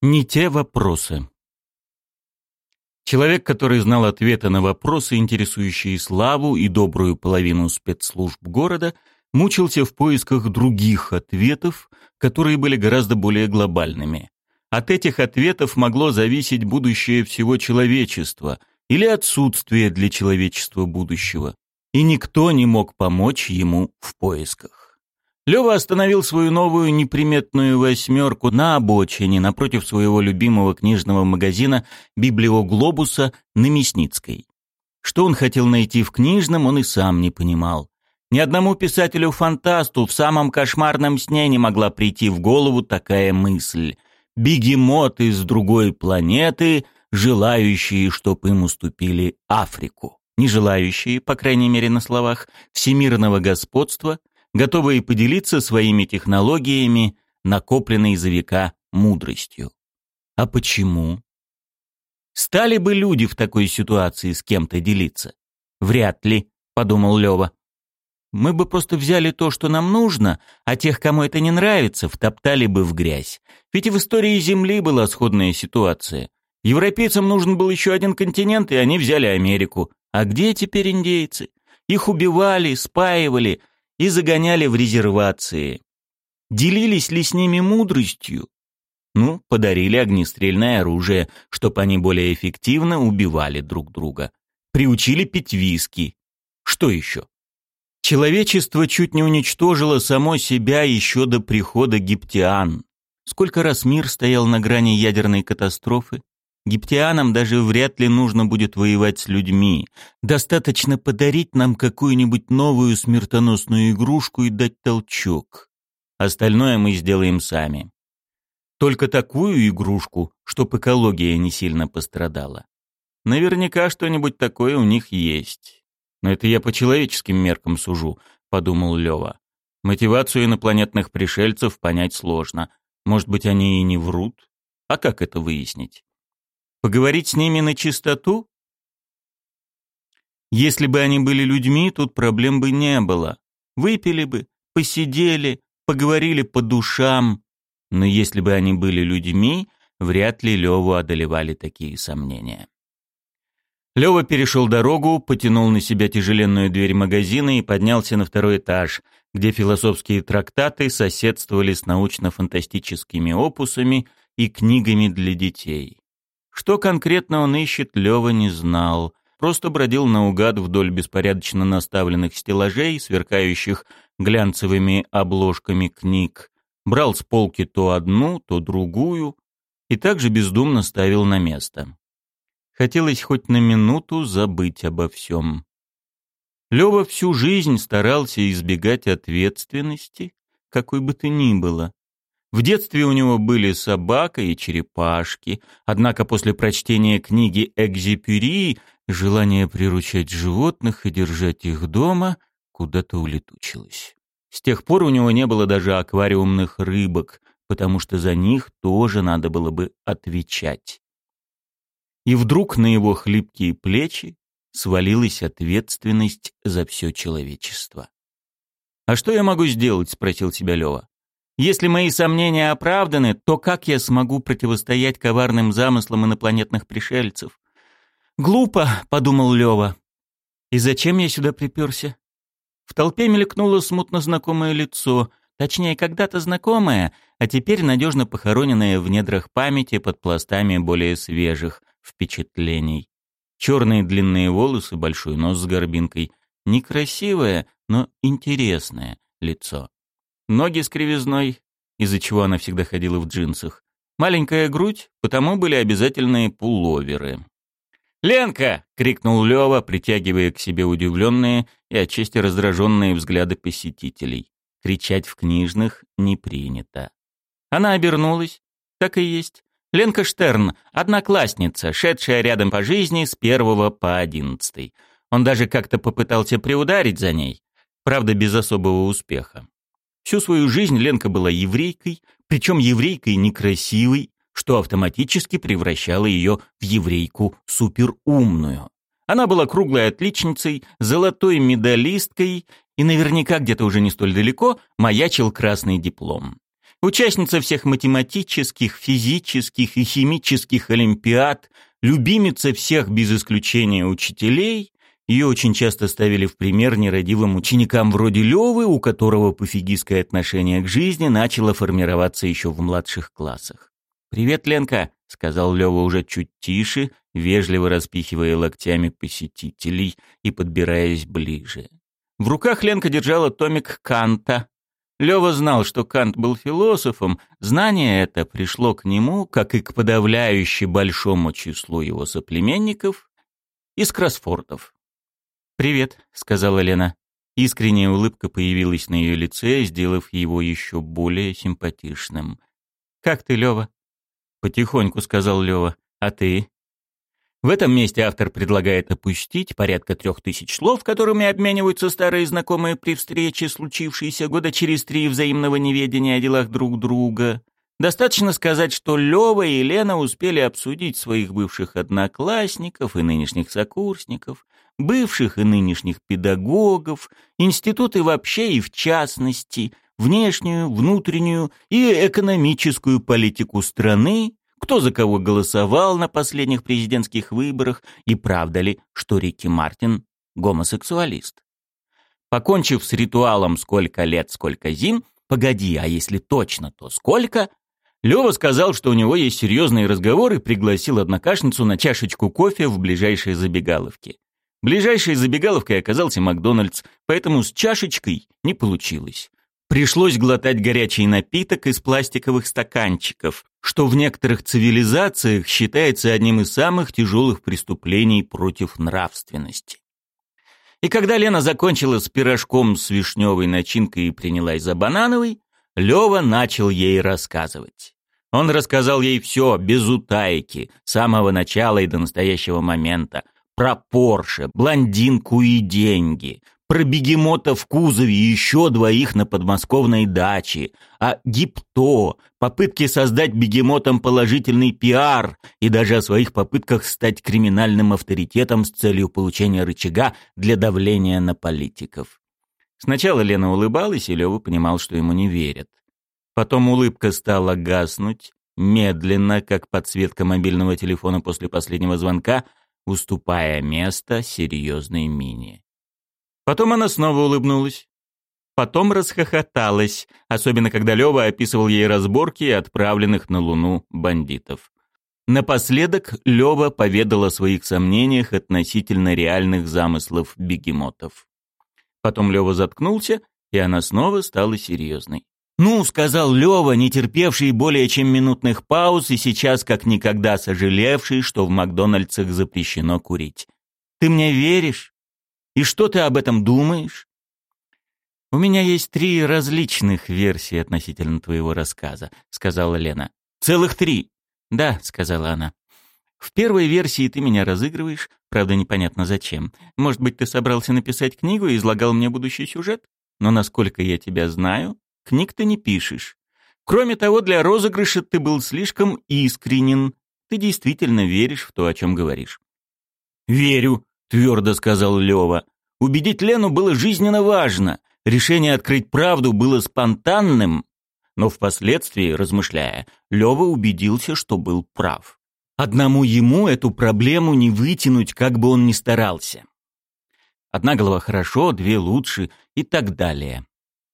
Не те вопросы. Человек, который знал ответы на вопросы, интересующие славу и добрую половину спецслужб города, мучился в поисках других ответов, которые были гораздо более глобальными. От этих ответов могло зависеть будущее всего человечества или отсутствие для человечества будущего, и никто не мог помочь ему в поисках. Лёва остановил свою новую неприметную восьмерку на обочине напротив своего любимого книжного магазина «Библиоглобуса» на Мясницкой. Что он хотел найти в книжном, он и сам не понимал. Ни одному писателю-фантасту в самом кошмарном сне не могла прийти в голову такая мысль. Бегемот из другой планеты, желающие, чтоб им уступили Африку. Не желающие, по крайней мере на словах, всемирного господства – готовые поделиться своими технологиями, накопленной за века мудростью. А почему? Стали бы люди в такой ситуации с кем-то делиться? Вряд ли, подумал Лева. Мы бы просто взяли то, что нам нужно, а тех, кому это не нравится, втоптали бы в грязь. Ведь в истории Земли была сходная ситуация. Европейцам нужен был еще один континент, и они взяли Америку. А где теперь индейцы? Их убивали, спаивали, и загоняли в резервации. Делились ли с ними мудростью? Ну, подарили огнестрельное оружие, чтобы они более эффективно убивали друг друга. Приучили пить виски. Что еще? Человечество чуть не уничтожило само себя еще до прихода гиптиан. Сколько раз мир стоял на грани ядерной катастрофы, Египтянам даже вряд ли нужно будет воевать с людьми. Достаточно подарить нам какую-нибудь новую смертоносную игрушку и дать толчок. Остальное мы сделаем сами. Только такую игрушку, чтоб экология не сильно пострадала. Наверняка что-нибудь такое у них есть. Но это я по человеческим меркам сужу, подумал Лева. Мотивацию инопланетных пришельцев понять сложно. Может быть, они и не врут? А как это выяснить? Поговорить с ними на чистоту? Если бы они были людьми, тут проблем бы не было. Выпили бы, посидели, поговорили по душам. Но если бы они были людьми, вряд ли Леву одолевали такие сомнения. Лева перешел дорогу, потянул на себя тяжеленную дверь магазина и поднялся на второй этаж, где философские трактаты соседствовали с научно-фантастическими опусами и книгами для детей. Что конкретно он ищет, Лёва не знал. Просто бродил наугад вдоль беспорядочно наставленных стеллажей, сверкающих глянцевыми обложками книг. Брал с полки то одну, то другую и также бездумно ставил на место. Хотелось хоть на минуту забыть обо всем. Лёва всю жизнь старался избегать ответственности, какой бы то ни было. В детстве у него были собака и черепашки, однако после прочтения книги «Экзипюри» желание приручать животных и держать их дома куда-то улетучилось. С тех пор у него не было даже аквариумных рыбок, потому что за них тоже надо было бы отвечать. И вдруг на его хлипкие плечи свалилась ответственность за все человечество. «А что я могу сделать?» — спросил себя Лева. Если мои сомнения оправданы, то как я смогу противостоять коварным замыслам инопланетных пришельцев? Глупо, подумал Лева. И зачем я сюда приперся? В толпе мелькнуло смутно знакомое лицо, точнее, когда-то знакомое, а теперь надежно похороненное в недрах памяти под пластами более свежих впечатлений. Черные длинные волосы, большой нос с горбинкой. Некрасивое, но интересное лицо. Ноги с кривизной, из-за чего она всегда ходила в джинсах. Маленькая грудь, потому были обязательные пуловеры. «Ленка!» — крикнул Лёва, притягивая к себе удивленные и отчасти раздраженные взгляды посетителей. Кричать в книжных не принято. Она обернулась. Так и есть. Ленка Штерн, одноклассница, шедшая рядом по жизни с первого по одиннадцатый. Он даже как-то попытался приударить за ней, правда, без особого успеха. Всю свою жизнь Ленка была еврейкой, причем еврейкой некрасивой, что автоматически превращало ее в еврейку суперумную. Она была круглой отличницей, золотой медалисткой, и наверняка где-то уже не столь далеко маячил красный диплом. Участница всех математических, физических и химических олимпиад, любимица всех без исключения учителей, ее очень часто ставили в пример нерадивым ученикам вроде Левы, у которого пофигистское отношение к жизни начало формироваться еще в младших классах. «Привет, Ленка», — сказал Лева уже чуть тише, вежливо распихивая локтями посетителей и подбираясь ближе. В руках Ленка держала томик Канта. Лева знал, что Кант был философом, знание это пришло к нему, как и к подавляюще большому числу его соплеменников, из кроссфордов. «Привет», — сказала Лена. Искренняя улыбка появилась на ее лице, сделав его еще более симпатичным. «Как ты, Лева?» «Потихоньку», — сказал Лева. «А ты?» В этом месте автор предлагает опустить порядка трех тысяч слов, которыми обмениваются старые знакомые при встрече, случившейся года через три взаимного неведения о делах друг друга. Достаточно сказать, что Лёва и Лена успели обсудить своих бывших одноклассников и нынешних сокурсников, бывших и нынешних педагогов, институты вообще и в частности, внешнюю, внутреннюю и экономическую политику страны, кто за кого голосовал на последних президентских выборах и правда ли, что Рики Мартин гомосексуалист. Покончив с ритуалом «сколько лет, сколько зим», «погоди, а если точно, то сколько», Лёва сказал, что у него есть серьезные разговоры и пригласил однокашницу на чашечку кофе в ближайшей забегаловке. Ближайшей забегаловкой оказался Макдональдс, поэтому с чашечкой не получилось. Пришлось глотать горячий напиток из пластиковых стаканчиков, что в некоторых цивилизациях считается одним из самых тяжелых преступлений против нравственности. И когда Лена закончила с пирожком с вишневой начинкой и принялась за банановый, Лева начал ей рассказывать. Он рассказал ей все, без утайки, с самого начала и до настоящего момента. Про Порше, блондинку и деньги, про бегемота в кузове и еще двоих на подмосковной даче, о гипто, попытке создать бегемотом положительный пиар и даже о своих попытках стать криминальным авторитетом с целью получения рычага для давления на политиков. Сначала Лена улыбалась, и Лёва понимал, что ему не верят. Потом улыбка стала гаснуть, медленно, как подсветка мобильного телефона после последнего звонка, уступая место серьезной мине. Потом она снова улыбнулась. Потом расхохоталась, особенно когда Лёва описывал ей разборки отправленных на Луну бандитов. Напоследок Лёва поведал о своих сомнениях относительно реальных замыслов бегемотов. Потом Лёва заткнулся, и она снова стала серьезной. «Ну», — сказал Лёва, не терпевший более чем минутных пауз и сейчас как никогда сожалевший, что в Макдональдсах запрещено курить. «Ты мне веришь? И что ты об этом думаешь?» «У меня есть три различных версии относительно твоего рассказа», — сказала Лена. «Целых три?» «Да», — сказала она. «В первой версии ты меня разыгрываешь, правда непонятно зачем. Может быть, ты собрался написать книгу и излагал мне будущий сюжет? Но насколько я тебя знаю, Книг ты не пишешь. Кроме того, для розыгрыша ты был слишком искренен. Ты действительно веришь в то, о чем говоришь. «Верю», — твердо сказал Лева. Убедить Лену было жизненно важно. Решение открыть правду было спонтанным, но впоследствии, размышляя, Лева убедился, что был прав. Одному ему эту проблему не вытянуть, как бы он ни старался. Одна голова хорошо, две лучше и так далее.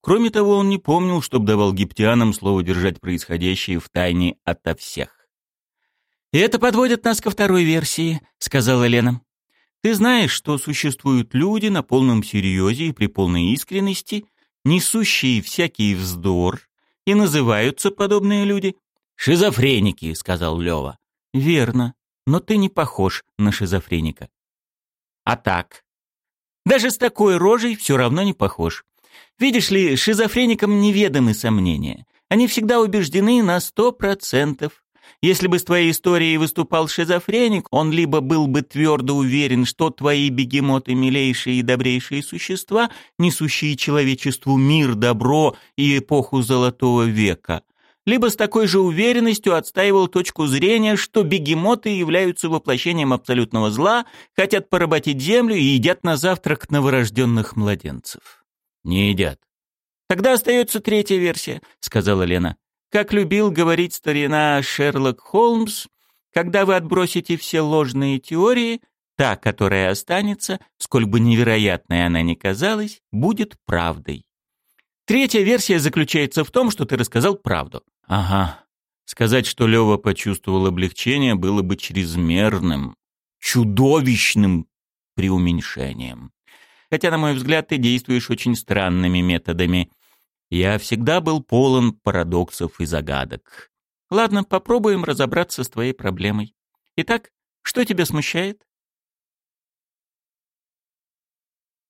Кроме того, он не помнил, чтобы давал египтянам слово держать происходящее в тайне ото всех. «И это подводит нас ко второй версии», — сказала Лена. «Ты знаешь, что существуют люди на полном серьезе и при полной искренности, несущие всякий вздор, и называются подобные люди «шизофреники», — сказал Лева. «Верно, но ты не похож на шизофреника». «А так?» «Даже с такой рожей все равно не похож. Видишь ли, шизофреникам неведомы сомнения. Они всегда убеждены на сто процентов. Если бы с твоей историей выступал шизофреник, он либо был бы твердо уверен, что твои бегемоты милейшие и добрейшие существа, несущие человечеству мир, добро и эпоху Золотого века, либо с такой же уверенностью отстаивал точку зрения, что бегемоты являются воплощением абсолютного зла, хотят поработить землю и едят на завтрак новорожденных младенцев. Не едят. Тогда остается третья версия, сказала Лена. Как любил говорить старина Шерлок Холмс, когда вы отбросите все ложные теории, та, которая останется, сколь бы невероятной она ни казалась, будет правдой. Третья версия заключается в том, что ты рассказал правду. Ага. Сказать, что Лёва почувствовал облегчение, было бы чрезмерным, чудовищным преуменьшением. Хотя, на мой взгляд, ты действуешь очень странными методами. Я всегда был полон парадоксов и загадок. Ладно, попробуем разобраться с твоей проблемой. Итак, что тебя смущает?